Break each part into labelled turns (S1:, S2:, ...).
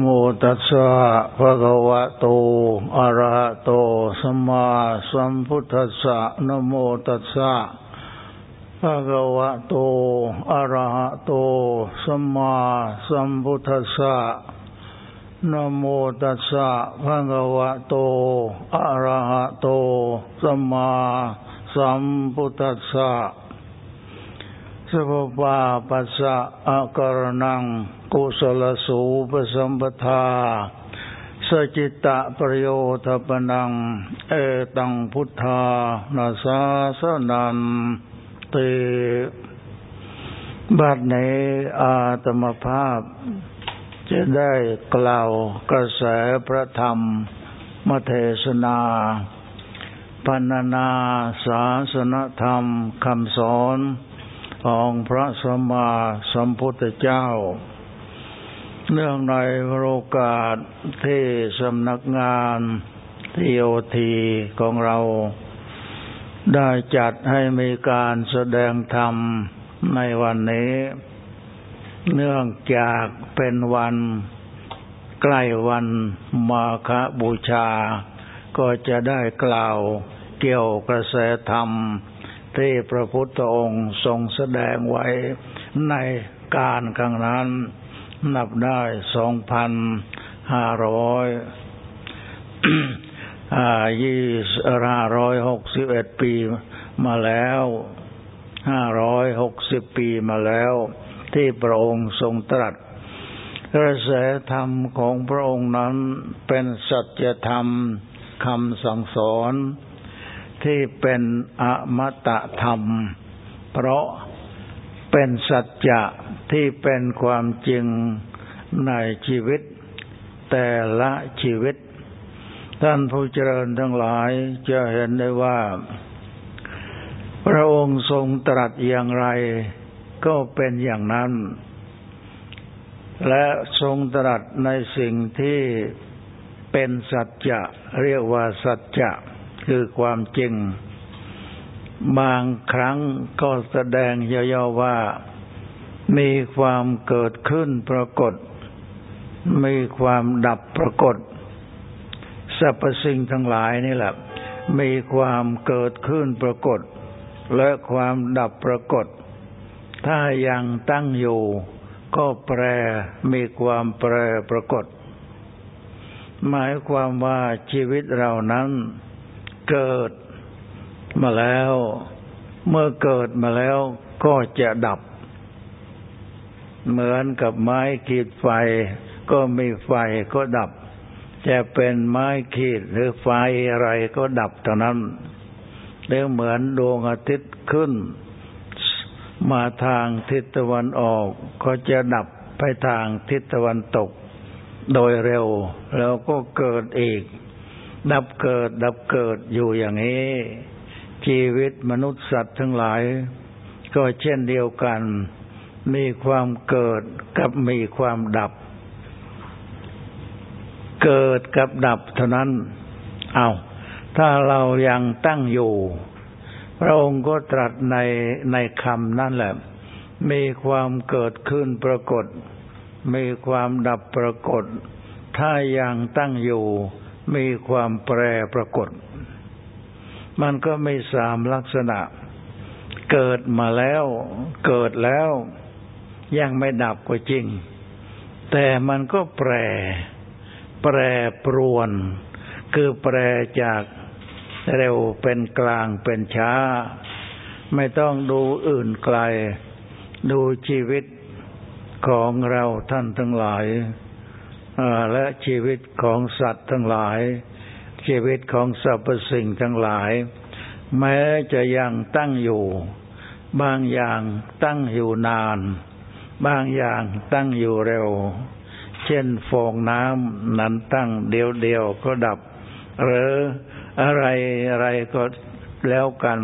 S1: โมตัสสะภะคะวะโต อะระหะโต สัมมาสัมพุทธัสสะนโมตัสสะภะคะวะโต อะระหะโต สัมมาสัมพุทธัสสะนโมตัสสะภะคะวะโต อะระหะโต สัมมาสัมพุทธัสสะ สัพพะปัสสะอะกรณัง กุศลสูปสัมปทาสจิตตะประโยชน์ปนัง เอตังพุทธานาสาสนันติบัดในอาตมภาพ จะได้กล่าวกระแสพระธรรมมเทศนาพันนาศาสนธรรมคำสอน ของพระสัมมาสัมพุทธเจ้า เนื่องในโอกาสที่สำนักงานทีโอทีของเรา ได้จัดให้มีการแสดงธรรมในวันนี้ เนื่องจากเป็นวันใกล้วันมาคบูชา ก็จะได้กล่าวเกี่ยวกระแสธรรม ที่พระพุทธองค์ทรงแสดงไว้ในการครั้งนั้น นับได้สองพันห้าร้อยยี่ห้าร้อยหกสิบเอ็ดปีมาแล้วห้าร้อยหกสิบปีมาแล้ว ที่พระองค์ทรงตรัสกระแสธรรมของพระองค์นั้นเป็นสัจธรรมคำสั่งสอน ที่เป็นอมตะธรรม เพราะเป็นสัจจะที่เป็นความจริงในชีวิต แต่ละชีวิต ท่านผู้เจริญทั้งหลายจะเห็นได้ว่า พระองค์ทรงตรัสอย่างไรก็เป็นอย่างนั้น และทรงตรัสในสิ่งที่เป็นสัจจะ เรียกว่าสัจจะ คือความจริง บางครั้งก็แสดงย่อๆว่า มีความเกิดขึ้นปรากฏ มีความดับปรากฏสรรพสิ่งทั้งหลายนี่แหละ มีความเกิดขึ้นปรากฏ และความดับปรากฏ ถ้ายังตั้งอยู่ ก็แปรมีความแปรปรากฏ หมายความว่าชีวิตเรานั้น เกิดมาแล้ว เมื่อเกิดมาแล้วก็จะดับ เหมือนกับไม้ขีดไฟ ก็มีไฟก็ดับ จะเป็นไม้ขีดหรือไฟอะไรก็ดับเท่านั้นหรือเหมือนดวงอาทิตย์ขึ้น มาทางทิศตะวันออก ก็จะดับไปทางทิศตะวันตก โดยเร็ว แล้วก็เกิดอีก ดับเกิด ดับเกิดอยู่อย่างนี้ ชีวิตมนุษย์สัตว์ทั้งหลาย ก็เช่นเดียวกัน มีความเกิดกับมีความดับ เกิดกับดับเท่านั้น เอาถ้าเรายังตั้งอยู่ พระองค์ก็ตรัสในในคำนั่นแหละ มีความเกิดขึ้นปรากฏ มีความดับปรากฏ ถ้ายังตั้งอยู่ มีความแปรปรากฏ มันก็มีสามลักษณะ เกิดมาแล้ว เกิดแล้ว ยังไม่ดับก็จริง แต่มันก็แปร แปรปรวน คือแปรจากเร็วเป็นกลางเป็นช้า ไม่ต้องดูอื่นไกล ดูชีวิตของเราท่านทั้งหลาย และชีวิตของสัตว์ทั้งหลาย ชีวิตของสรรพสิ่งทั้งหลาย แม้จะยังตั้งอยู่ บางอย่างตั้งอยู่นาน บางอย่างตั้งอยู่เร็ว เช่นฟองน้ำนั้นตั้งเดียวเดียวก็ดับ หรืออะไรอะไรก็แล้วกัน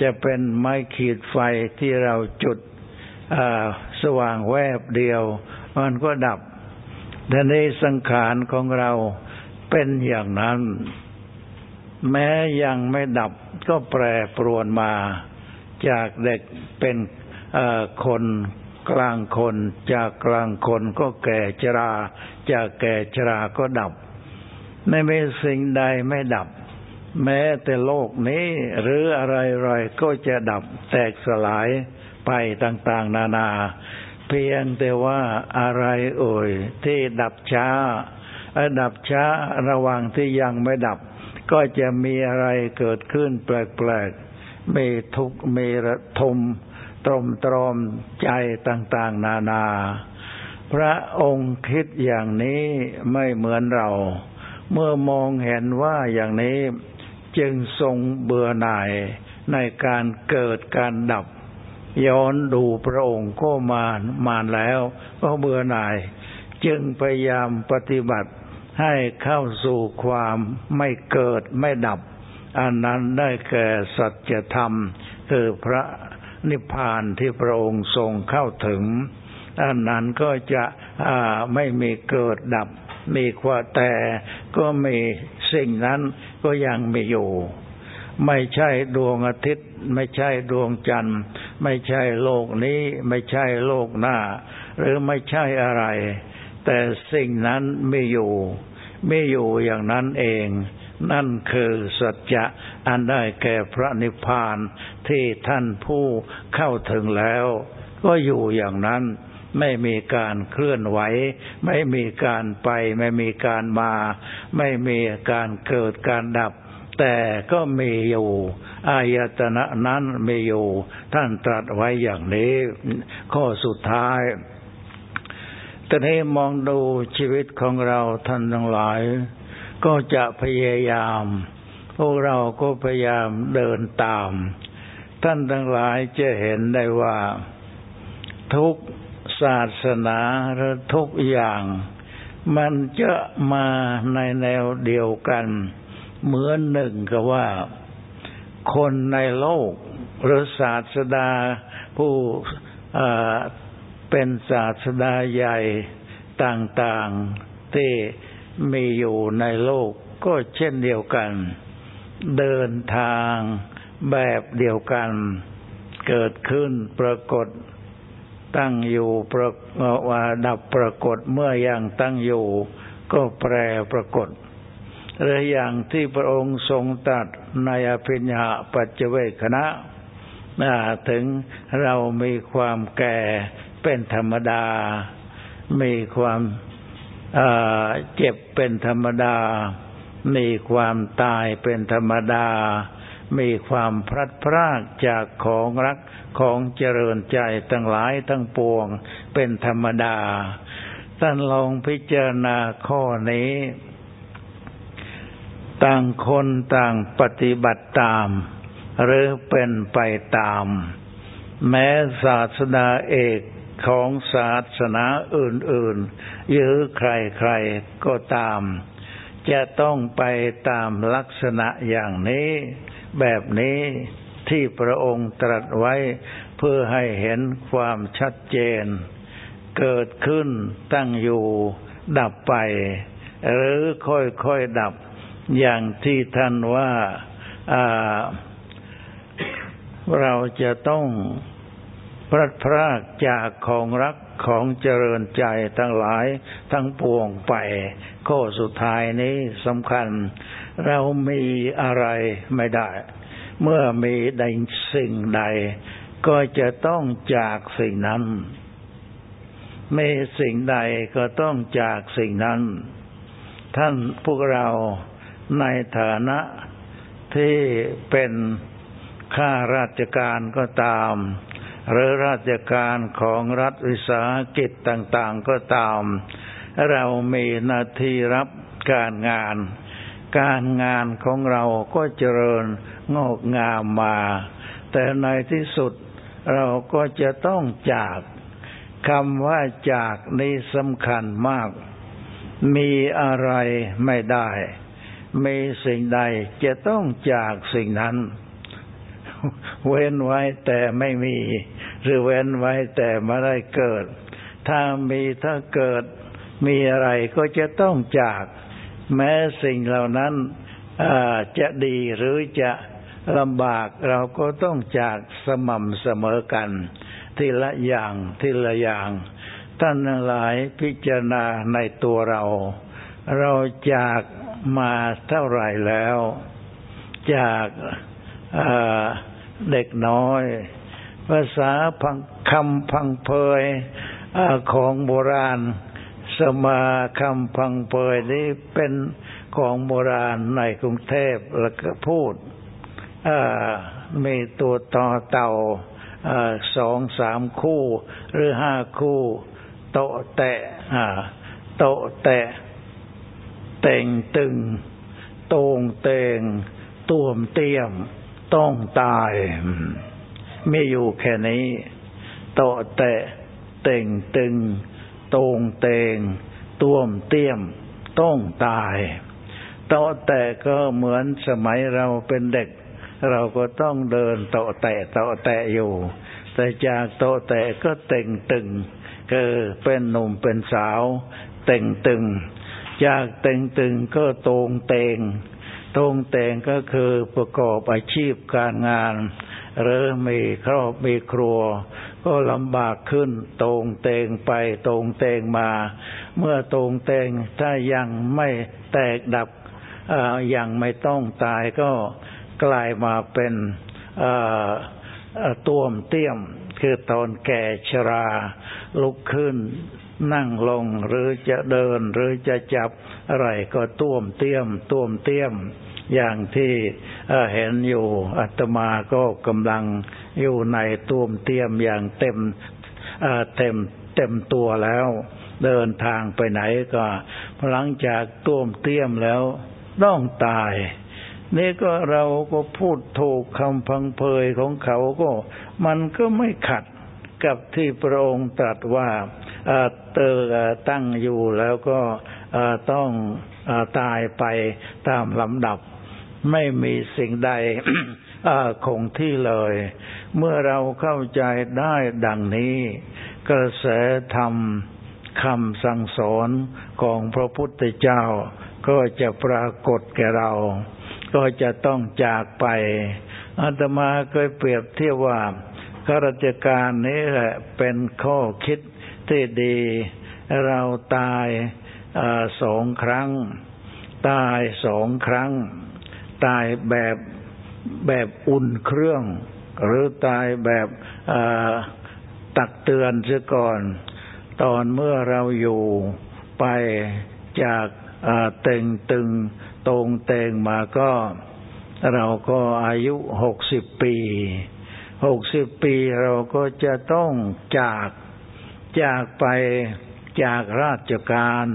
S1: จะเป็นไม้ขีดไฟที่เราจุดสว่างแวบเดียว มันก็ดับ แต่ในสังขารของเราเป็นอย่างนั้น แม้ยังไม่ดับก็แปรปรวนมา จากเด็กเป็นคนกลางคน จากกลางคนก็แก่ชรา จากแก่ชราก็ดับ ไม่มีสิ่งใดไม่ดับ แม้แต่โลกนี้หรืออะไรๆก็จะดับแตกสลายไปต่าง ๆ นานา พียงแต่ว่าอะไรเอ่ยที่ดับช้าดับช้าระหว่างที่ยังไม่ดับ ก็จะมีอะไรเกิดขึ้นแปลกๆมีทุกมีระทมตรมตรอมใจต่างๆ นานา พระองค์คิดอย่างนี้ไม่เหมือนเรา เมื่อมองเห็นว่าอย่างนี้จึงทรงเบื่อหน่ายในการเกิดการดับ ย้อนดูพระองค์ก็มามานแล้วก็เบื่อหน่าย จึงพยายามปฏิบัติให้เข้าสู่ความไม่เกิดไม่ดับ อันนั้นได้แก่สัจธรรม คือพระนิพพานที่พระองค์ทรงเข้าถึง อันนั้นก็จะไม่มีเกิดดับ มีความแต่ก็มีสิ่งนั้นก็ยังมีอยู่ ไม่ใช่ดวงอาทิตย์ ไม่ใช่ดวงจันทร์ ไม่ใช่โลกนี้ ไม่ใช่โลกหน้า หรือไม่ใช่อะไร แต่สิ่งนั้นไม่อยู่ ไม่อยู่อย่างนั้นเอง นั่นคือสัจจะอันได้แก่พระนิพพานที่ท่านผู้เข้าถึงแล้ว ก็อยู่อย่างนั้นไม่มีการเคลื่อนไหว ไม่มีการไป ไม่มีการมา ไม่มีการเกิดการดับ แต่ก็มีอยู่อายตนะนั้นมีอยู่ท่านตรัสไว้อย่างนี้ ข้อสุดท้ายแต่นี้มองดูชีวิตของเราท่านทั้งหลาย ก็จะพยายาม พวกเราก็พยายามเดินตาม ท่านทั้งหลายจะเห็นได้ว่า ทุกศาสนาหรือทุกอย่าง มันจะมาในแนวเดียวกัน เหมือนหนึ่งกับว่าคนในโลก หรือศาสดาผู้เป็นศาสดาใหญ่ต่างๆที่มีอยู่ในโลกก็เช่นเดียวกัน เดินทางแบบเดียวกัน เกิดขึ้นปรากฏตั้งอยู่ประวาดับปรากฏเมื่อยังตั้งอยู่ ก็แปรปรากฏ หรืออย่างที่พระองค์ทรงตัดในอภิญญาปัจเจเวคณะถึงเรามีความแก่เป็นธรรมดา มีความเจ็บเป็นธรรมดา มีความตายเป็นธรรมดา มีความพลัดพรากจากของรักของเจริญใจทั้งหลายทั้งปวงเป็นธรรมดา ท่านลองพิจารณาข้อนี้ ต่างคนต่างปฏิบัติตาม หรือเป็นไปตาม แม้ศาสดาเอกของศาสนาอื่นๆ หรือใครๆก็ตาม จะต้องไปตามลักษณะอย่างนี้ แบบนี้ที่พระองค์ตรัสไว้เพื่อให้เห็นความชัดเจน เกิดขึ้นตั้งอยู่ดับไป หรือค่อยๆดับ อย่างที่ท่านว่าเราจะต้องพลัดพรากจากของรักของเจริญใจทั้งหลายทั้งปวงไปข้อสุดท้ายนี้สำคัญ เรามีอะไรไม่ได้ เมื่อมีใดสิ่งใด ก็จะต้องจากสิ่งนั้นมีสิ่งใดก็ต้องจากสิ่งนั้น ท่านพวกเรา ในฐานะที่เป็นข้าราชการก็ตาม หรือราชการของรัฐวิสาหกิจต่างๆก็ตาม เรามีหน้าที่รับการงาน การงานของเราก็เจริญงอกงามมา แต่ในที่สุดเราก็จะต้องจากคำว่าจากนี้สำคัญมาก มีอะไรไม่ได้ มีสิ่งใดจะต้องจากสิ่งนั้น เว้นไว้แต่ไม่มี หรือเว้นไว้แต่ไม่ได้เกิด ถ้ามีถ้าเกิด มีอะไรก็จะต้องจาก แม้สิ่งเหล่านั้นจะดีหรือจะลำบากเราก็ต้องจากสม่ำเสมอกัน ทีละอย่างทีละอย่าง ท่านหลายพิจารณาในตัวเรา เราจาก มาเท่าไหร่แล้ว จากเด็กน้อย ภาษาพังคำพังเพยของโบราณ สมาคำพังเพยนี้เป็นของโบราณในกรุงเทพแล้วก็พูดมีตัวต่อเต่าสองสามคู่ หรือห้าคู่ โตแตะโตแตะ เต่งตึงตงเตงต้วมเตี้ยม ต้องตายไม่อยู่แค่นี้โตแตะเต่งตึงตงเตงต้วมเตี้ยม ต้องตายโตแตะก็เหมือนสมัยเราเป็นเด็ก เราก็ต้องเดินโตแตะโตแตะอยู่ แต่จากโตแตะก็เต่งตึงก็เป็นหนุ่มเป็นสาว เต่งตึง จากต่งตึงก็ตรงเตงตรงเตงก็คือประกอบอาชีพการงาน หรือมีครอบมีครัว ก็ลำบากขึ้นตรงเตงไปตรงเตงมา เมื่อตรงเตงถ้ายังไม่แตกดับยังไม่ต้องตายก็กลายมาเป็นตัวมเตี้ยม คือตอนแก่ชรา ลุกขึ้น นั่งลงหรือจะเดินหรือจะจับอะไรก็ต้วมเตี้ยมต้วมเตี้ยม อย่างที่เห็นอยู่อาตมาก็กำลังอยู่ในต้วมเตี้ยมอย่างเต็มเต็มเต็มตัวแล้ว เดินทางไปไหนก็หลังจากต้วมเตี้ยมแล้วต้องตายนี่ก็เราก็พูดถูกคำพังเพยของเขาก็ มันก็ไม่ขัดกับที่พระองค์ตรัสว่า เตอตั้งอยู่แล้วก็ต้องตายไปตามลำดับ ไม่มีสิ่งใดคงที่เลย เมื่อเราเข้าใจได้ดังนี้ กระแสธรรมคำสั่งสอนของพระพุทธเจ้า ก็จะปรากฏแก่เรา ก็จะต้องจากไปอาตมาเคยเปรียบเทียบว่าข้าราชการนี้แหละเป็นข้อคิด ที่ดี เราตายสองครั้ง ตายสองครั้ง ตายแบบแบบอุ่นเครื่อง หรือตายแบบตักเตือนเสียก่อน ตอนเมื่อเราอยู่ไปจากเต็งตึงตรงเต่งมาก็ เราก็อายุหกสิบปีหกสิบปีเราก็จะต้องจาก จากไปจากราชการ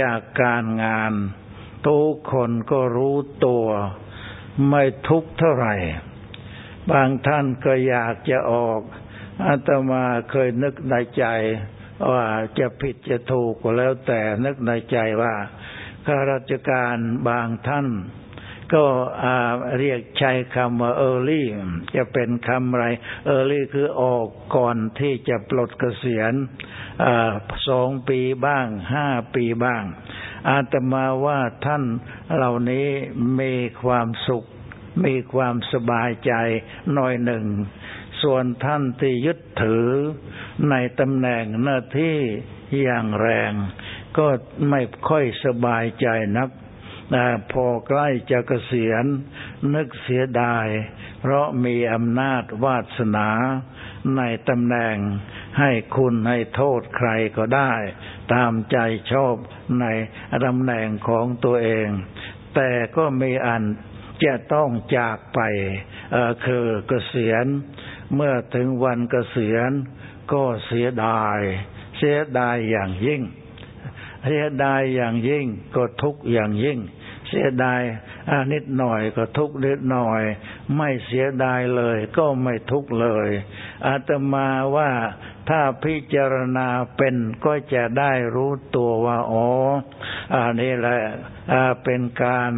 S1: จากการงาน ทุกคนก็รู้ตัว ไม่ทุกเท่าไหร่ บางท่านก็อยากจะออกอาตมาเคยนึกในใจว่าจะผิดจะถูกก็แล้วแต่นึกในใจว่าข้าราชการบางท่าน ก็เรียกใช้คำว่า early จะเป็นคำอะไร early คือออกก่อนที่จะปลดเกษียณสองปีบ้างห้าปีบ้าง อาตมาว่าท่านเหล่านี้มีความสุข มีความสบายใจหน่อยหนึ่ง ส่วนท่านที่ยึดถือในตำแหน่งหน้าที่อย่างแรง ก็ไม่ค่อยสบายใจนัก พอใกล้จะเกษียณ นึกเสียดาย เพราะมีอำนาจวาสนา ในตำแหน่งให้คุณให้โทษใครก็ได้ ตามใจชอบในตำแหน่งของตัวเอง แต่ก็มีอันจะต้องจากไปคือเกษียณ เมื่อถึงวันเกษียณก็เสียดาย เสียดายอย่างยิ่งเสียดายอย่างยิ่งก็ทุกอย่างยิ่ง สียดายนิดหน่อยก็ทุกนิดหน่อย ไม่เสียดายเลย ก็ไม่ทุกเลย อาตมาว่าถ้าพิจารณาเป็นก็จะได้รู้ตัวว่าอ๋ออันนี้แหละเป็นการ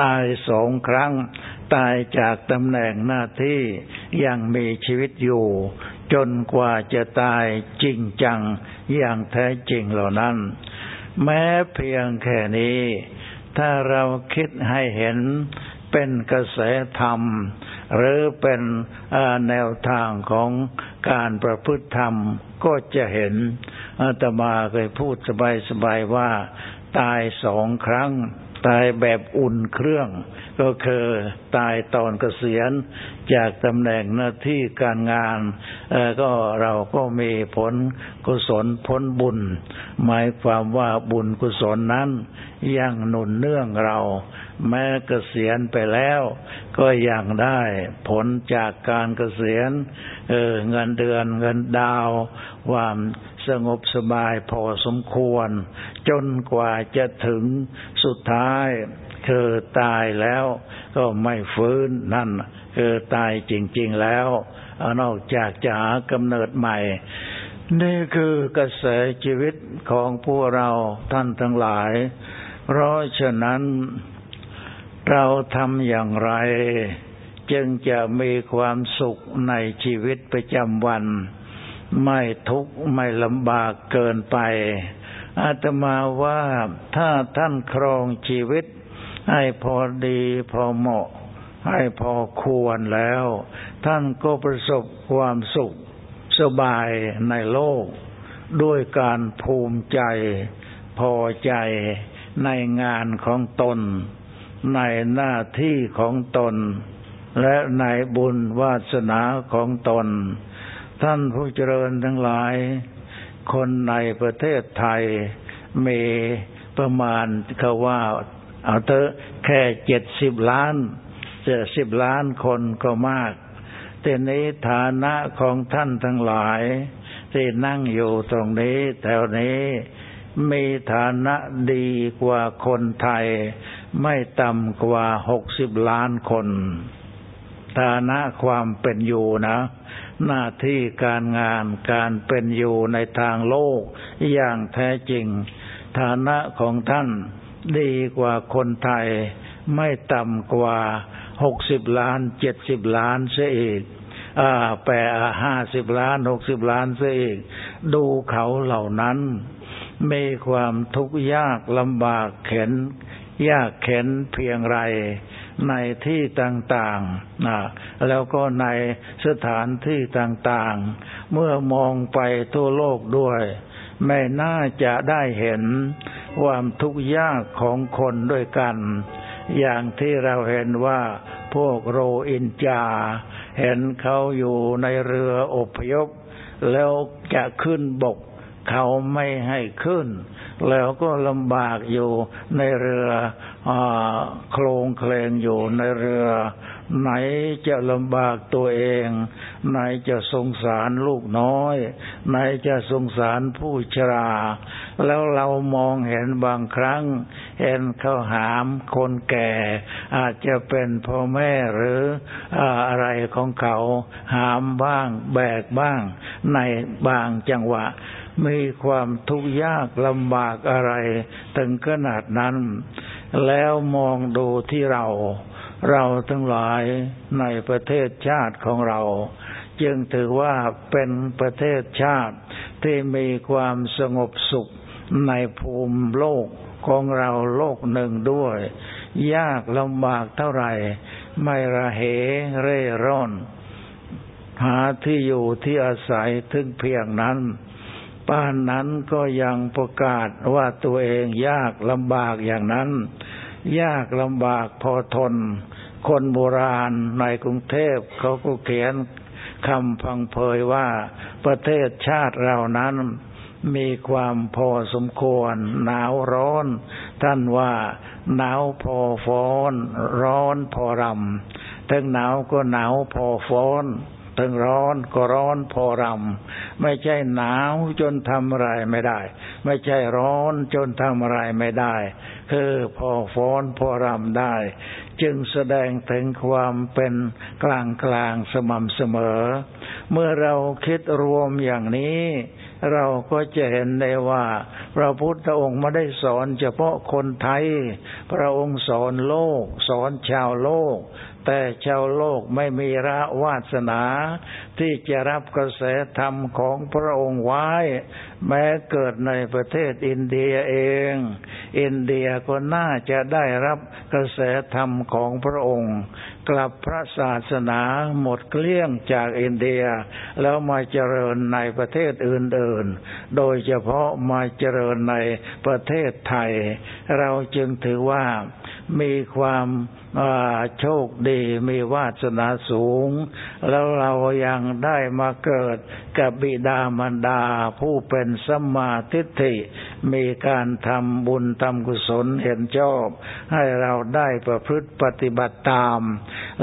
S1: ตายสองครั้ง ตายจากตำแหน่งหน้าที่ยังมีชีวิตอยู่ จนกว่าจะตายจริงจังอย่างแท้จริงเหล่านั้น แม้เพียงแค่นี้ ถ้าเราคิดให้เห็นเป็นกระแสธรรม หรือเป็นแนวทางของการประพฤติธรรมก็จะเห็นอาตมาเคยพูดสบายๆว่า ตายสองครั้ง ตายแบบอุ่นเครื่อง ก็คือตายตอนเกษียณจากตำแหน่งหน้าที่การงานก็เราก็มีผลกุศลผลบุญ หมายความว่าบุญกุศลนั้นยังหนุนเนื่องเรา แม้เกษียณไปแล้ว ก็ยังได้ผลจากการเกษียณเเงินเดือนเงินดาวความสงบสบายพอสมควร จนกว่าจะถึงสุดท้าย คือตายแล้วก็ไม่ฟื้นนั่นคือตายจริง ๆแล้วนอกจากจะหากำเนิดใหม่ นี่คือกระแสชีวิตของพวกเราท่านทั้งหลาย เพราะฉะนั้นเราทำอย่างไร จึงจะมีความสุขในชีวิตประจำวัน ไม่ทุกข์ไม่ลำบากเกินไปอาตมาว่าถ้าท่านครองชีวิต ให้พอดีพอเหมาะ ให้พอควรแล้ว ท่านก็ประสบความสุขสบายในโลก ด้วยการภูมิใจ พอใจในงานของตน ในหน้าที่ของตน และในบุญวาสนาของตน ท่านผู้เจริญทั้งหลาย คนในประเทศไทยมีประมาณเขาว่า เอาเถอะแค่เจ็ดสิบล้านเจ็ดสิบล้านคนก็มาก แต่นี้ฐานะของท่านทั้งหลาย ที่นั่งอยู่ตรงนี้แถวนี้มีฐานะดีกว่าคนไทย ไม่ต่ำกว่าหกสิบล้านคน ฐานะความเป็นอยู่นะ หน้าที่การงานการเป็นอยู่ในทางโลกอย่างแท้จริง ฐานะของท่าน ดีกว่าคนไทย ไม่ต่ำกว่าหกสิบล้านเจ็ดสิบล้านเสียอีกแปดห้าสิบล้านหกสิบล้านเสียอีก ดูเขาเหล่านั้น มีความทุกข์ยากลำบากเข็น ยากเข็นเพียงไรในที่ต่างๆ แล้วก็ในสถานที่ต่างๆ เมื่อมองไปทั่วโลกด้วย ไม่น่าจะได้เห็นความทุกข์ยากของคนด้วยกัน อย่างที่เราเห็นว่าพวกโรอินจา เห็นเขาอยู่ในเรืออพยพ แล้วจะขึ้นบก เขาไม่ให้ขึ้น แล้วก็ลำบากอยู่ในเรืออ โครงเคลงอยู่ในเรือ ไหนจะลำบากตัวเอง ไหนจะสงสารลูกน้อย ไหนจะสงสารผู้ชรา แล้วเรามองเห็นบางครั้ง เห็นเขาหามคนแก่ อาจจะเป็นพ่อแม่หรืออะไรของเขาหามบ้าง แบกบ้าง ในบางจังหวะมีความทุกข์ยากลำบากอะไร ถึงขนาดนั้น แล้วมองดูที่เรา เราทั้งหลายในประเทศชาติของเรา จึงถือว่าเป็นประเทศชาติที่มีความสงบสุขในภูมิโลกของเราโลกหนึ่งด้วย ยากลำบากเท่าไหร่ ไม่ระเหเร่ร่อน หาที่อยู่ที่อาศัยถึงเพียงนั้น ป้านนั้นก็ยังประกาศว่าตัวเองยากลำบากอย่างนั้น ยากลำบากพอทน คนโบราณในกรุงเทพเขาก็เขียนคำพังเพยว่าประเทศชาติเรานั้นมีความพอสมควร หนาวร้อน ท่านว่าหนาวพอฟ้อน ร้อนพอรำทั้งหนาวก็หนาวพอฟ้อน ถึงร้อนก็ร้อนพอรำไม่ใช่หนาวจนทำอะไรไม่ได้ ไม่ใช่ร้อนจนทำอะไรไม่ได้ คือพอฟ้อนพอรำได้ จึงแสดงถึงความเป็นกลางกลางสม่ำเสมอ เมื่อเราคิดรวมอย่างนี้เราก็จะเห็นได้ว่า พระพุทธองค์ไม่ได้สอนเฉพาะคนไทย พระองค์สอนโลก สอนชาวโลก แต่ชาวโลกไม่มีระวาสนา ที่จะรับกระแสธรรมของพระองค์ไว้ แม้เกิดในประเทศอินเดียเอง อินเดียก็น่าจะได้รับกระแสธรรมของพระองค์ กลับพระศาสนาหมดเกลี้ยงจากอินเดีย แล้วมาเจริญในประเทศอื่นๆ โดยเฉพาะมาเจริญในประเทศไทย เราจึงถือว่ามีความโชคดีมีวาสนาสูง แล้วเรายังได้มาเกิดกับบิดามารดาผู้เป็นสัมมาทิฏฐิ มีการทำบุญทำกุศลเห็นชอบ ให้เราได้ประพฤติปฏิบัติตาม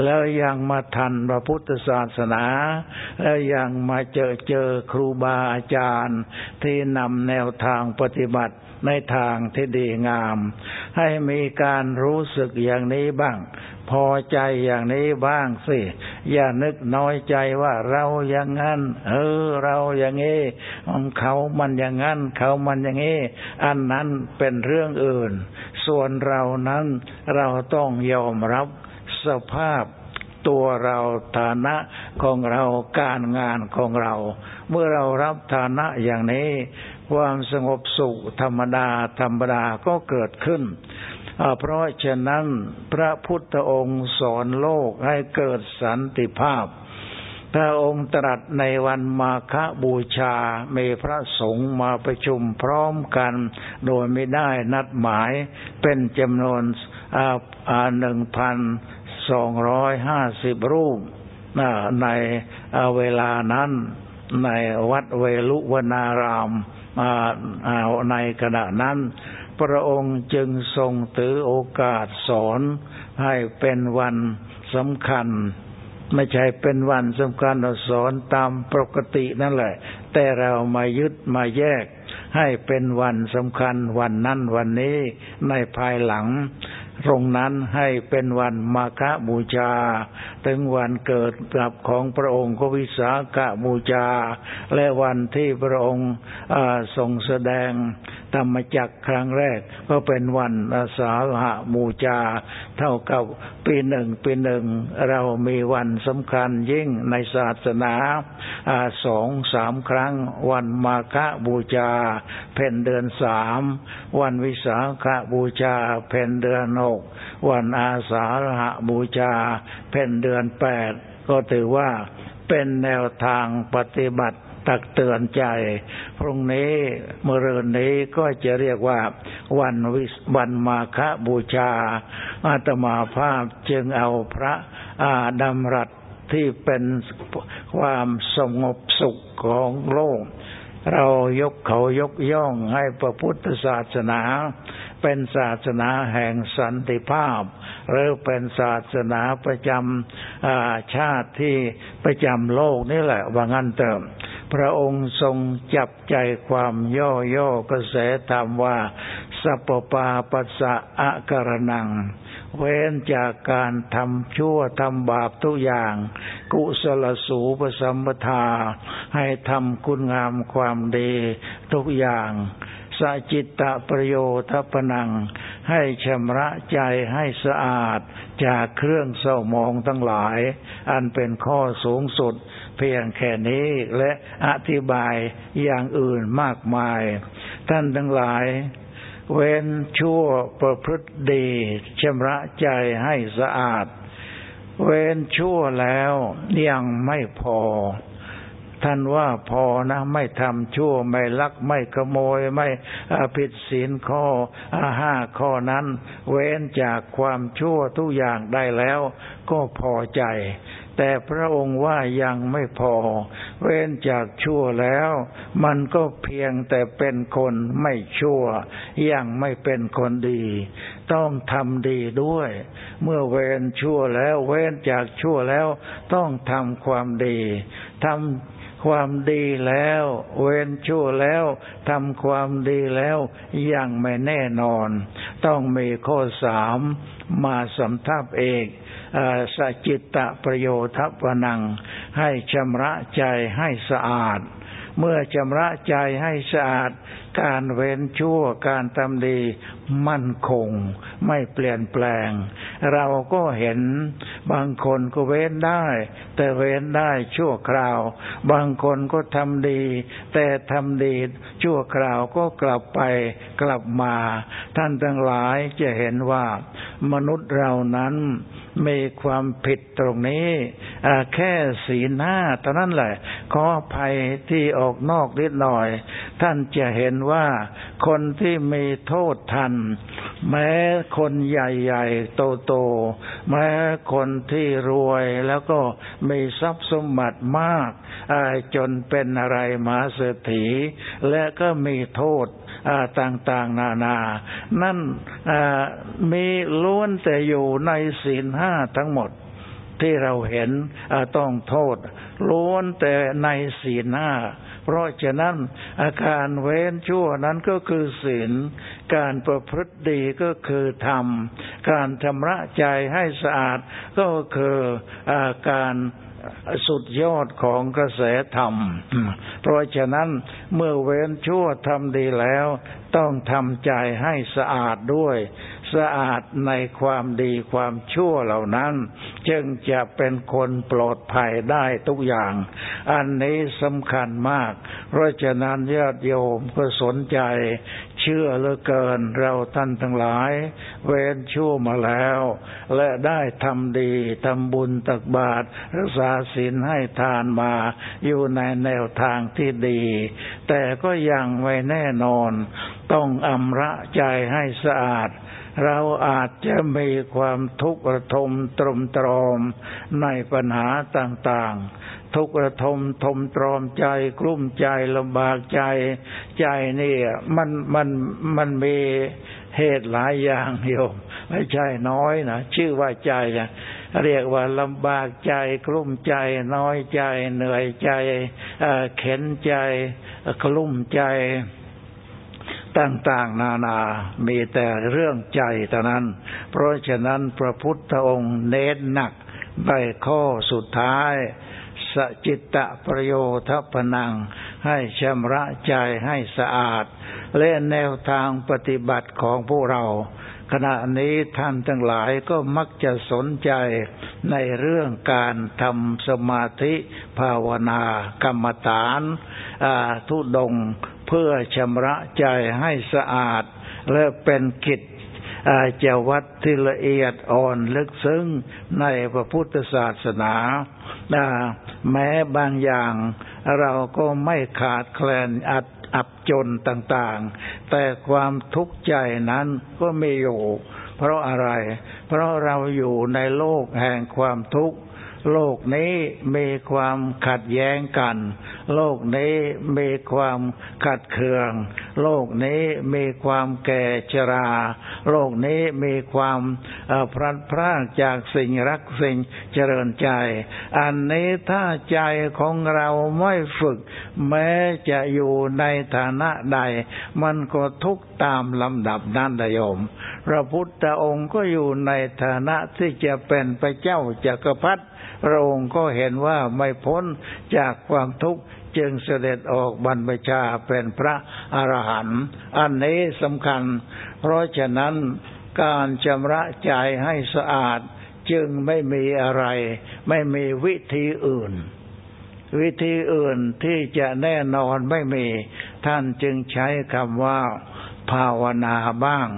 S1: แล้วยังมาทันพระพุทธศาสนา แล้วยังมาเจอเจอครูบาอาจารย์ ที่นำแนวทางปฏิบัติในทางที่ดีงาม ให้มีการรู้สึกอย่างนี้บ้างพอใจอย่างนี้บ้างสิ อย่านึกน้อยใจว่าเราอย่างนั้น เออ เราอย่างนี้เขามันอย่างนั้น เขามันอย่างนี้ อันนั้นเป็นเรื่องอื่น ส่วนเรานั้นเราต้องยอมรับสภาพตัวเราฐานะของเราการงานของเรา เมื่อเรารับฐานะอย่างนี้ ความสงบสุขธรรมดาธรรมดาก็เกิดขึ้น เพราะฉะนั้นพระพุทธองค์สอนโลกให้เกิดสันติภาพ พระองค์ตรัสในวันมาฆบูชาเมพระสงฆ์มาประชุมพร้อมกัน โดยไม่ได้นัดหมายเป็นจำนวนหนึ่งพันสองร้อยห้าสิบรูปในเวลานั้นในวัดเวลุวนารามในขณะนั้น พระองค์จึงทรงถือโอกาสสอนให้เป็นวันสำคัญ ไม่ใช่เป็นวันสำคัญเราสอนตามปกตินั่นแหละ แต่เรามายึดมาแยก ให้เป็นวันสำคัญวันนั้นวันนี้ในภายหลัง ตรงนั้นให้เป็นวันมาฆบูชา ถึงวันเกิดกับของพระองค์ก็วิสาขบูชา และวันที่พระองค์ทรงแสดง ธรรมจักครั้งแรก ก็เป็นวันอาสาหะบูชาเท่ากับปีหนึ่งปีหนึ่ง เรามีวันสำคัญยิ่งในศาสนาสองสามครั้ง วันมาฆบูชาเพ็ญเดือนสามวันวิสาขบูชาเพ็ญเดือนหกวันอาสาฬหบูชาเพ็ญเดือนแปดก็ถือว่าเป็นแนวทางปฏิบัติ ตักเตือนใจ พรุ่งนี้เมื่อเรืนนี้ก็จะเรียกว่าวันวิวันมาฆบูชา อาตมาภาพจึงเอาพระอาดำรัสที่เป็นความสงบสุขของโลก เรายกเขายกย่องให้พระพุทธศาสนา เป็นศาสนาแห่งสันติภาพ หรือเป็นศาสนาประจำชาติที่ประจำโลกนี่แหละว่างั้นเติม พระองค์ทรงจับใจความย่อย่อกระแสธรรมว่าสัพปาปัสสะอะกรนัง เว้นจากการทำชั่วทำบาปทุกอย่าง กุศลสูปสัมปทา ให้ทำคุณงามความดีทุกอย่างสจิตตประโยชน์ปนัง ให้ชำระใจให้สะอาดจากเครื่องเศร้ามองทั้งหลาย อันเป็นข้อสูงสุด เพียงแค่นี้และอธิบายอย่างอื่นมากมาย ท่านทั้งหลาย เว้นชั่วประพฤติดีชำระใจให้สะอาด เว้นชั่วแล้วยังไม่พอ ท่านว่าพอนะไม่ทำชั่วไม่ลักไม่ขโมยไม่ผิดศีลข้อห้าข้อนั้น เว้นจากความชั่วทุกอย่างได้แล้วก็พอใจ แต่พระองค์ว่ายังไม่พอ เว้นจากชั่วแล้ว มันก็เพียงแต่เป็นคนไม่ชั่ว ยังไม่เป็นคนดี ต้องทำดีด้วย เมื่อเว้นชั่วแล้ว เว้นจากชั่วแล้ว ต้องทำความดีทำความดีแล้ว เว้นชั่วแล้วทำความดีแล้วยังไม่แน่นอน ต้องมีข้อสามมาสำทับเอก สจิตตประโยชน์พนัง ให้ชำระใจให้สะอาด เมื่อชำระใจให้สะอาด การเว้นชั่วการทำดีมั่นคง ไม่เปลี่ยนแปลง เราก็เห็นบางคนก็เว้นได้ แต่เว้นได้ชั่วคราว บางคนก็ทำดี แต่ทำดีชั่วคราวก็กลับไปกลับมา ท่านทั้งหลายจะเห็นว่ามนุษย์เรานั้นมีความผิดตรงนี้แค่สีหน้าเท่านั้นแหละ ขออภัยที่ออกนอกนิดหน่อย ท่านจะเห็นว่าคนที่มีโทษทัน แม้คนใหญ่ๆ โตๆ แม้คนที่รวยแล้วก็มีทรัพย์สมบัติมากจนเป็นอะไรมาเศรษฐี และก็มีโทษต่างๆ นานา นั่นมีล้วนแต่อยู่ในศีลห้าทั้งหมดที่เราเห็นต้องโทษล้วนแต่ในศีลห้า เพราะฉะนั้นอาการเว้นชั่วนั้นก็คือศีล การประพฤติดีก็คือธรรม การชำระใจให้สะอาดก็คืออาการ สุดยอดของกระแสธรรม เพราะฉะนั้นเมื่อเว้นชั่วทำดีแล้ว ต้องทำใจให้สะอาดด้วย สะอาดในความดีความชั่วเหล่านั้น จึงจะเป็นคนปลอดภัยได้ทุกอย่าง อันนี้สำคัญมาก เพราะฉะนั้นญาติโยมก็สนใจ เชื่อเหลือเกินเราท่านทั้งหลาย เว้นชั่วมาแล้ว และได้ทำดีทำบุญตักบาตรรักษาศีลให้ทานมา อยู่ในแนวทางที่ดี แต่ก็ยังไม่แน่นอน ต้องอำระใจให้สะอาดเราอาจจะมีความทุกข์ระทมตรมตรอมในปัญหาต่าง ทุกข์ระทมทมตรอมใจ กลุ้มใจลำบากใจ ใจนี่มันมันมันมีเหตุหลายอย่างโยมไม่ใช่น้อยนะชื่อว่าใจเรียกว่าลำบากใจ กลุ้มใจ น้อยใจ เหนื่อยใจเข็นใจ กลุ้มใจต่างๆ นานา มีแต่เรื่องใจเท่านั้น เพราะฉะนั้นพระพุทธองค์เน้นหนักใบข้อสุดท้าย สจิตตะประโยชน์พนัง ให้ชำระใจให้สะอาด และแนวทางปฏิบัติของพวกเรา ขณะนี้ท่านทั้งหลายก็มักจะสนใจในเรื่องการทำสมาธิภาวนากรรมฐานทุดงเพื่อชำระใจให้สะอาด และเป็นกิจอาจวัดที่ละเอียดอ่อนลึกซึ้งในพระพุทธศาสนา แม้บางอย่างเราก็ไม่ขาดแคลนอัดอับจนต่างๆ แต่ความทุกข์ใจนั้นก็ไม่อยู่ เพราะอะไร เพราะเราอยู่ในโลกแห่งความทุกข์ โลกนี้มีความขัดแย้งกัน โลกนี้มีความขัดเคือง โลกนี้มีความแก่ชรา โลกนี้มีความพลัดพรากจากสิ่งรักสิ่งเจริญใจ อันนี้ถ้าใจของเราไม่ฝึก แม้จะอยู่ในฐานะใด มันก็ทุกตามลำดับนั้นดโยม พระพุทธองค์ก็อยู่ในฐานะที่จะเป็นพระเจ้าจักรพรรดิพระองค์ก็เห็นว่าไม่พ้นจากความทุกข์จึงเสด็จออกบรรพชาเป็นพระอรหันต์อันนี้สำคัญ เพราะฉะนั้นการชำระใจให้สะอาดจึงไม่มีอะไร ไม่มีวิธีอื่น วิธีอื่นที่จะแน่นอนไม่มี ท่านจึงใช้คำว่า ภาวนาบ้าง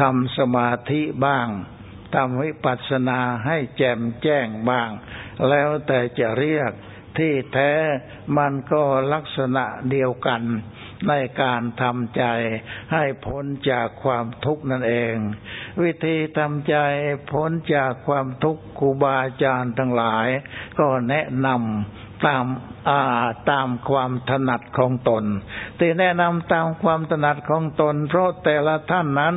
S1: ทำสมาธิบ้าง ทำวิปัสสนาให้แจ่มแจ้งบ้าง แล้วแต่จะเรียกที่แท้มันก็ลักษณะเดียวกันในการทำใจให้พ้นจากความทุกข์นั่นเอง วิธีทำใจพ้นจากความทุกข์ครูบาอาจารย์ทั้งหลาย ก็แนะนำ ตามตามความถนัดของตนที่แนะนำตามความถนัดของตน เพราะแต่ละท่านนั้น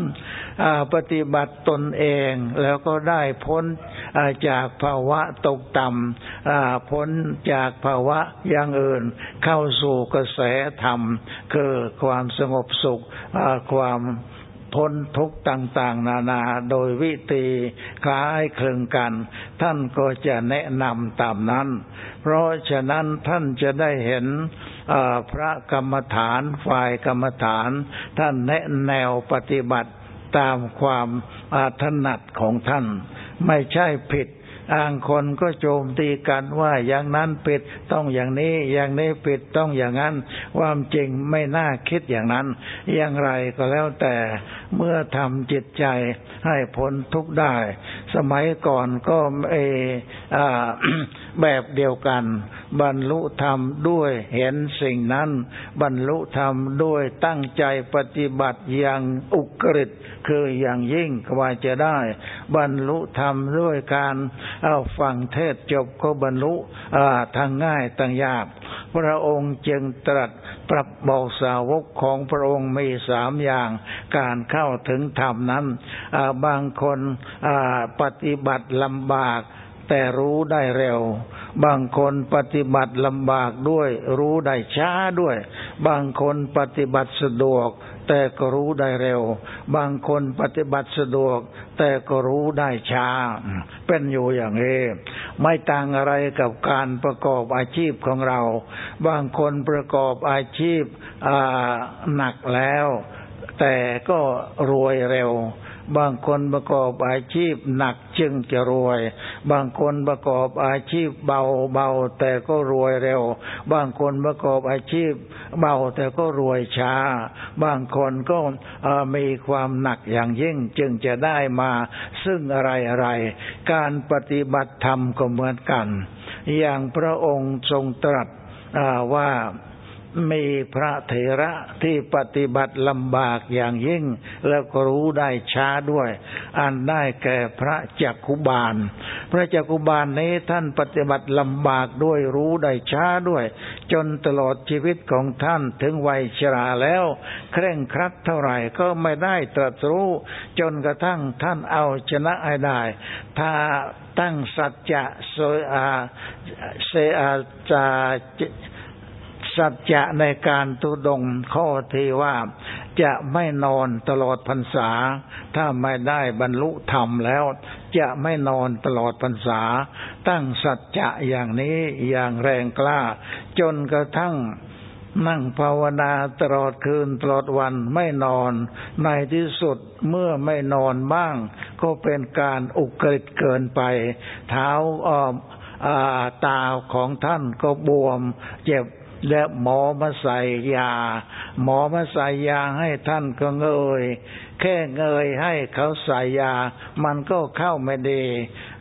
S1: ปฏิบัติตนเองแล้วก็ได้พ้นจากภาวะตกต่ำพ้นจากภาวะอย่างอื่น เข้าสู่กระแสธรรม คือความสงบสุขความ พ้นทุกต่างๆ นานาโดยวิธีคล้ายคลึงกัน ท่านก็จะแนะนำตามนั้น เพราะฉะนั้นท่านจะได้เห็นพระกรรมฐานฝ่ายกรรมฐาน ท่านแนะแนวปฏิบัติตามความอาถนัดของท่าน ไม่ใช่ผิด อ้างคนก็โจมตีกันว่าอย่างนั้นผิดต้องอย่างนี้อย่างนี้ผิดต้องอย่างนั้นความจริงไม่น่าคิดอย่างนั้น อย่างไรก็แล้วแต่เมื่อทำจิตใจให้พ้นทุกข์ได้ สมัยก่อนก็เอแบบเดียวกัน บรรลุธรรมด้วยเห็นสิ่งนั้น บรรลุธรรมด้วยตั้งใจปฏิบัติอย่างอุกฤษคืออย่างยิ่งกว่าจะได้ บรรลุธรรมด้วยการเอาฟังเทศจบก็บรรลุทางง่ายทางยากพระองค์จึงตรัสปรับบอกสาวกของพระองค์มีสามอย่าง การเข้าถึงธรรมนั้นบางคนปฏิบัติลำบาก แต่รู้ได้เร็ว บางคนปฏิบัติลำบากด้วย รู้ได้ช้าด้วย บางคนปฏิบัติสะดวก แต่ก็รู้ได้เร็ว บางคนปฏิบัติสะดวก แต่ก็รู้ได้ช้า เป็นอยู่อย่างนี้ไม่ต่างอะไรกับการประกอบอาชีพของเรา บางคนประกอบอาชีพหนักแล้ว แต่ก็รวยเร็ว บางคนประกอบอาชีพหนักจึงจะรวย บางคนประกอบอาชีพเบาเบาแต่ก็รวยเร็ว บางคนประกอบอาชีพเบาแต่ก็รวยช้า บางคนก็มีความหนักอย่างยิ่งจึงจะได้มาซึ่งอะไรอะไร การปฏิบัติธรรมก็เหมือนกัน อย่างพระองค์ทรงตรัสว่า มีพระเถระที่ปฏิบัติลำบากอย่างยิ่ง แล้วก็รู้ได้ช้าด้วย อันได้แก่พระจักคุบาล พระจักคุบาลนี้ท่านปฏิบัติลำบากด้วยรู้ได้ช้าด้วย จนตลอดชีวิตของท่านถึงวัยชราแล้ว เคร่งครัดเท่าไหร่ก็ไม่ได้ตรัสรู้ จนกระทั่งท่านเอาชนะให้ได้ ถ้าตั้งสัจจะโซอาเซอาจา สัจจะในการตุดงข้อที่ว่าจะไม่นอนตลอดพรรษา ถ้าไม่ได้บรรลุธรรมแล้ว จะไม่นอนตลอดพรรษา ตั้งสัจจะอย่างนี้อย่างแรงกล้า จนกระทั่งนั่งภาวนาตลอดคืนตลอดวันไม่นอน ในที่สุดเมื่อไม่นอนบ้าง ก็เป็นการอุกฤษเกินไป เท้าออมตาของท่านก็บวม เจ็บ และหมอมาใส่ยา หมอมาใส่ยาให้ท่านก็เงย แค่เงยให้เขาใส่ยา มันก็เข้าไม่ดี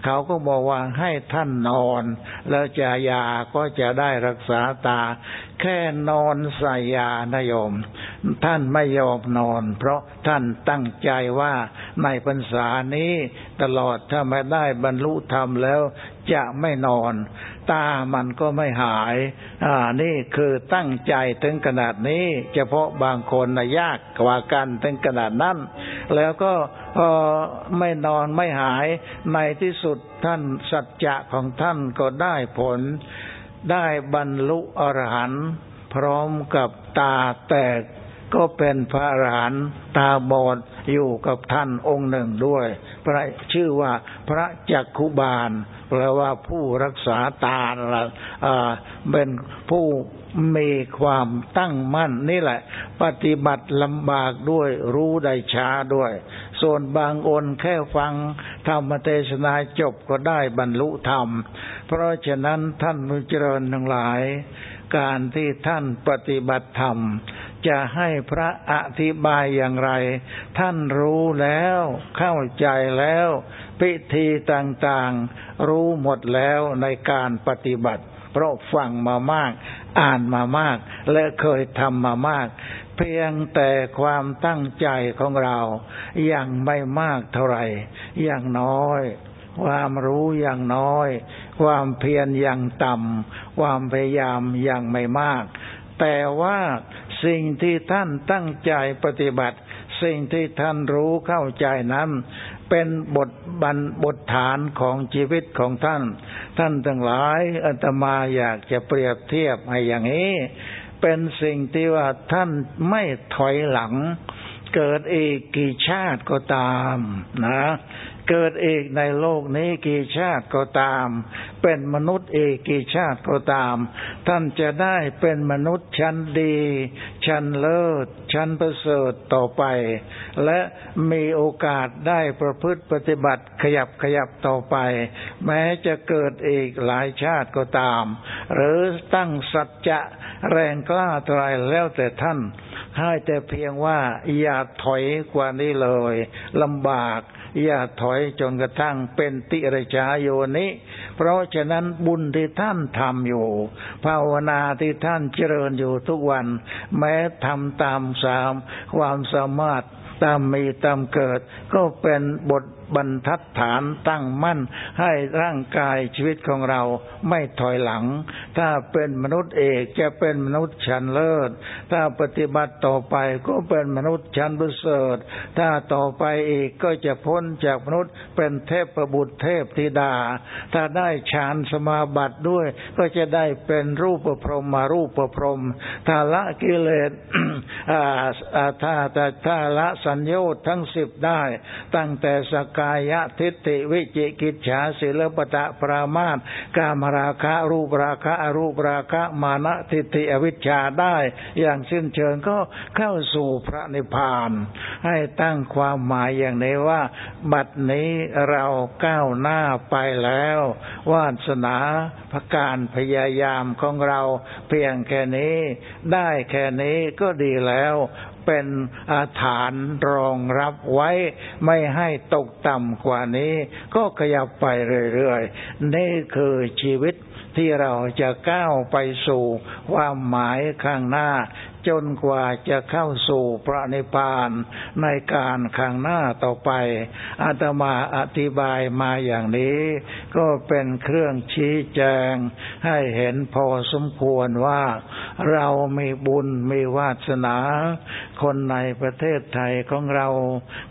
S1: เขาก็บอกว่าให้ท่านนอน แล้วจะยาก็จะได้รักษาตา แค่นอนใส่ยานโยม ท่านไม่ยอมนอน เพราะท่านตั้งใจว่าในพรรษานี้ตลอดถ้าไม่ได้บรรลุธรรมแล้วจะไม่นอน ตามันก็ไม่หาย อ่า นี่คือตั้งใจถึงขนาดนี้ เฉพาะบางคนนะยากกว่ากันถึงขนาดนั้น แล้วก็พอไม่นอนไม่หายในที่สุดท่านสัจจะของท่านก็ได้ผล ได้บรรลุอรหันต์พร้อมกับตาแตกก็เป็นพระอรหันต์ตาบอดอยู่กับท่านองค์หนึ่งด้วย พระชื่อว่าพระจักคุบาลแปลว่าผู้รักษาตาเป็นผู้ มีความตั้งมั่นนี่แหละ ปฏิบัติลำบากด้วยรู้ได้ช้าด้วย ส่วนบางอนแค่ฟังธรรมเทศนาจบก็ได้บรรลุธรรม เพราะฉะนั้นท่านมุจริญทั้งหลาย การที่ท่านปฏิบัติธรรม จะให้พระอธิบายอย่างไร ท่านรู้แล้ว เข้าใจแล้ว พิธีต่างๆ รู้หมดแล้วในการปฏิบัติเพราะฟังมามาก อ่านมามาก และเคยทำมามาก เพียงแต่ความตั้งใจของเรายังไม่มากเท่าไหร่อย่างน้อย ความรู้อย่างน้อย ความเพียรอย่างต่ำความพยายามอย่างไม่มาก แต่ว่าสิ่งที่ท่านตั้งใจปฏิบัติ สิ่งที่ท่านรู้เข้าใจนั้น เป็นบทบันบทฐานของชีวิตของท่าน ท่านทั้งหลายอาตมาอยากจะเปรียบเทียบให้อย่างนี้ เป็นสิ่งที่ว่าท่านไม่ถอยหลังเกิดอีกกี่ชาติก็ตามนะ เกิดอีกในโลกนี้กี่ชาติก็ตาม เป็นมนุษย์อีกกี่ชาติก็ตาม ท่านจะได้เป็นมนุษย์ชั้นดี ชั้นเลิศ ชั้นประเสริฐต่อไป และมีโอกาสได้ประพฤติปฏิบัติขยับขยับต่อไป แม้จะเกิดอีกหลายชาติก็ตาม หรือตั้งสัจจะแรงกล้าตรายแล้วแต่ท่านให้แต่เพียงว่าอย่าถอยกว่านี้เลยลำบาก อย่าถอยจนกระทั่งเป็นติระชาโยนิ เพราะฉะนั้นบุญที่ท่านทำอยู่ ภาวนาที่ท่านเจริญอยู่ทุกวัน แม้ทำตามสามความสามารถตามมีตามเกิด ก็เป็นบท บรรทัดฐานตั้งมั่น ให้ร่างกายชีวิตของเราไม่ถอยหลัง ถ้าเป็นมนุษย์เอกจะเป็นมนุษย์ชั้นเลิศ ถ้าปฏิบัติต่อไปก็เป็นมนุษย์ชั้นบุเสริฐ ถ้าต่อไปอีกก็จะพ้นจากมนุษย์เป็นเทพประบุตรเทพธิดา ถ้าได้ฌานสมาบัติด้วย ก็จะได้เป็นรูปประพรมมารูปประพรมถ้าละกิเลสถ้าถ้าถ้าละสัญญาทั้งสิบได้ ตั้งแต่สกกายะทิฏฐิวิจิกิจฉาศิลปตะปรามาตกามราคะรูปราคะอรูปราคะมานะทิฏฐิอวิชชาได้ อย่างสิ้นเชิงก็เข้าสู่พระนิพพาน ให้ตั้งความหมายอย่างนี้ว่า บัดนี้เราก้าวหน้าไปแล้ววาสนาพการพยายามของเราเพียงแค่นี้ ได้แค่นี้ก็ดีแล้ว เป็นอาฐานรองรับไว้ ไม่ให้ตกต่ำกว่านี้ ก็ขยับไปเรื่อยๆ นี่คือชีวิตที่เราจะก้าวไปสู่ความหมายข้างหน้า จนกว่าจะเข้าสู่พระนิพพานในการข้างหน้าต่อไป อาตมาอธิบายมาอย่างนี้ ก็เป็นเครื่องชี้แจง ให้เห็นพอสมควรว่า เรามีบุญมีวาสนา คนในประเทศไทยของเรา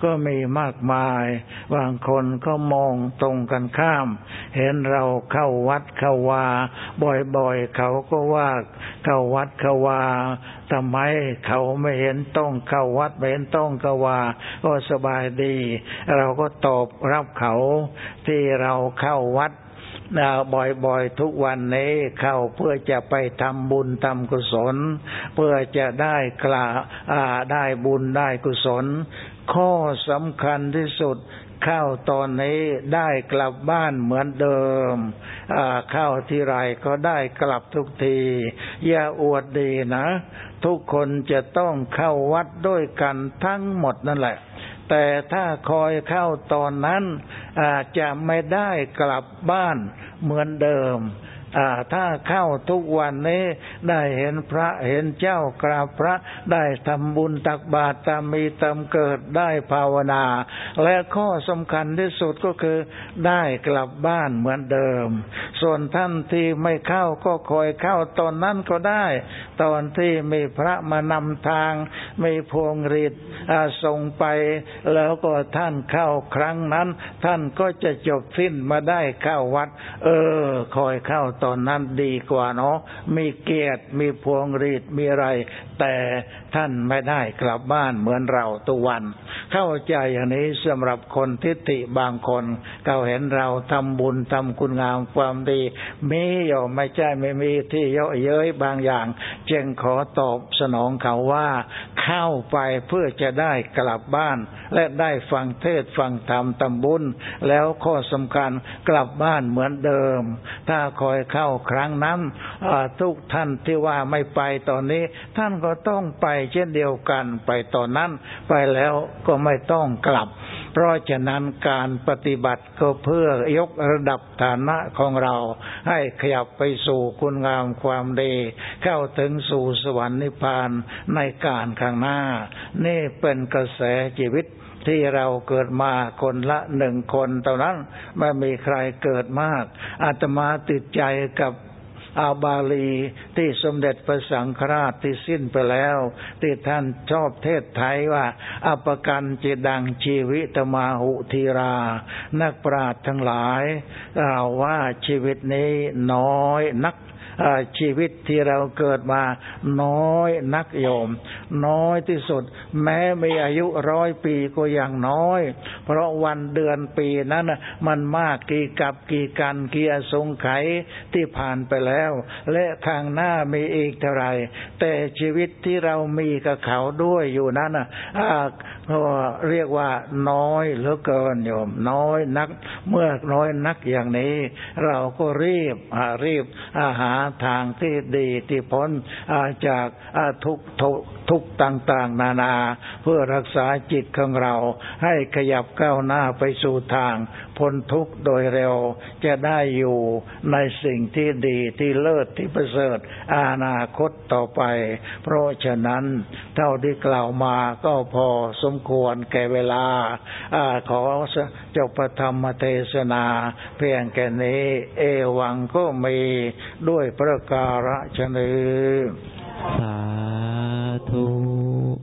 S1: ก็มีมากมาย บางคนก็มองตรงกันข้าม เห็นเราเข้าวัดเข้าวา บ่อยๆเขาก็ว่าเข้าวัดเข้าวาทไม เขาไม่เห็นต้องเข้าวัดไม่เห็นต้องกว่าก็สบายดี เราก็ตอบรับเขาที่เราเข้าวัดบ่อยๆทุกวันนี้เข้าเพื่อจะไปทำบุญทำกุศล เพื่อจะได้กล่าได้บุญได้กุศล ข้อสำคัญที่สุด ข้าตอนนี้ได้กลับบ้านเหมือนเดิมข้าวที่ไรก็ได้กลับทุกที อย่าอวดดีนะ ทุกคนจะต้องเข้าวัดด้วยกันทั้งหมดนั่นแหละ แต่ถ้าคอยเข้าตอนนั้นอาจจะไม่ได้กลับบ้านเหมือนเดิม ถ้าเข้าทุกวันนี้ได้เห็นพระเห็นเจ้ากราบพระได้ทำบุญตักบาตรตามมีตามเกิดได้ภาวนา และข้อสำคัญที่สุดก็คือได้กลับบ้านเหมือนเดิม ส่วนท่านที่ไม่เข้าก็คอยเข้าตอนนั้นก็ได้ ตอนที่มีพระมานำทาง มีพวงรีดส่งไป แล้วก็ท่านเข้าครั้งนั้น ท่านก็จะจบสิ้นมาได้เข้าวัด เออ คอยเข้าตอนนั้นดีกว่าเนาะมีเกียรติมีพวงรีดมีอะไร แต่ท่านไม่ได้กลับบ้านเหมือนเราตุวัน เข้าใจอย่างนี้สำหรับคนทิฏฐิบางคนเขาเห็นเราทำบุญทำคุณงามความดีมีอยู่ไม่ใช่ไม่มีที่เยอะเย้ยบางอย่าง จึงขอตอบสนองเขาว่าเข้าไปเพื่อจะได้กลับบ้าน และได้ฟังเทศฟังธรรมตำบุญ แล้วข้อสำคัญกลับบ้านเหมือนเดิม ถ้าคอยเข้าครั้งนั้นทุกท่านที่ว่าไม่ไปตอนนี้ ท่านก็ต้องไปเช่นเดียวกันไปตอนนั้น ไปแล้วก็ไม่ต้องกลับเพราะฉะนั้นการปฏิบัติก็เพื่อยกระดับฐานะของเรา ให้ขยับไปสู่คุณงามความดี เข้าถึงสู่สวรรค์นิพพานในการข้างหน้า นี่เป็นกระแสชีวิตที่เราเกิดมาคนละหนึ่งคนเท่านั้นไม่มีใครเกิดมากอาตมาติดใจกับ อาบาลีที่สมเด็จพระสังฆราชที่สิ้นไปแล้ว ที่ท่านชอบเทศไทยว่าอปกันจิดังชีวิตมาหุทีรา นักปราชญ์ทั้งหลายกล่าวว่าชีวิตนี้น้อยนักชีวิตที่เราเกิดมาน้อยนักโยม น้อยที่สุด แม้มีอายุร้อยปีก็ยังน้อย เพราะวันเดือนปีนั้นมันมากกี่กับกี่กันกี่อสงไขยที่ผ่านไปแล้ว และทางหน้ามีอีกเท่าไรแต่ชีวิตที่เรามีกับเขาด้วยอยู่นั้น เรียกว่าน้อยเหลือเกินโยม น้อยนัก เมื่อน้อยนักอย่างนี้ เราก็รีบรีบหาทางที่ดีที่พ้นจากทุกทุก ทุกต่างๆ นานา เพื่อรักษาจิตของเรา ให้ขยับก้าวหน้าไปสู่ทางพ้นทุกข์โดยเร็ว จะได้อยู่ในสิ่งที่ดีที่เลิศที่ประเสริฐอนาคตต่อไป เพราะฉะนั้น เท่าที่กล่าวมาก็พอสมควรแก่เวลาอขอจบธรรมเทศนา เพียงแค่นี้ เอวังก็มีด้วยประการฉนี้
S2: สา Oh.